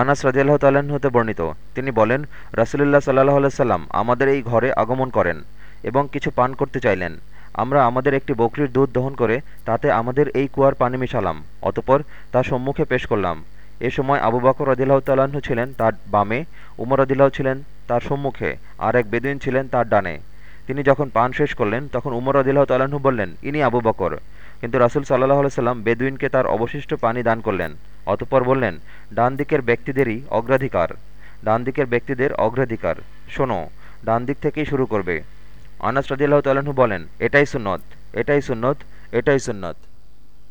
আনাস রাজিয়াল্লাহ তাল্লাহ্ন হতে বর্ণিত। তিনি বলেন, রাসুলুল্লাহ সাল্লাহ সাল্লাম আমাদের এই ঘরে আগমন করেন এবং কিছু পান করতে চাইলেন। আমরা আমাদের একটি বকরির দুধ দহন করে তাতে আমাদের এই কুয়ার পানি মিশালাম, অতপর তা সম্মুখে পেশ করলাম। এ সময় আবু বকর রদিল্লাহ তাল্লাহ্ন ছিলেন তার বামে, উমর রদিল্লাহ ছিলেন তার সম্মুখে, আর এক বেদুইন ছিলেন তার ডানে। তিনি যখন পান শেষ করলেন, তখন উমর রদিল্লাহ তাল্লাহ্ন বললেন, ইনি আবু বকর। কিন্তু রাসুল সাল্লাহ সাল্লাম বেদুইনকে তার অবশিষ্ট পানি দান করলেন। অতপর বললেন ডান দিকের ব্যক্তিদেরই অগ্রাধিকার। ডান দিকের ব্যক্তিদের অগ্রাধিকার। শোনো ডান দিক থেকেই শুরু করবে। আনাস রাজিল্লাহ তাল্লাহ্ন বলেন, এটাই সুন্নত এটাই সুন্নত এটাই সুন্নত।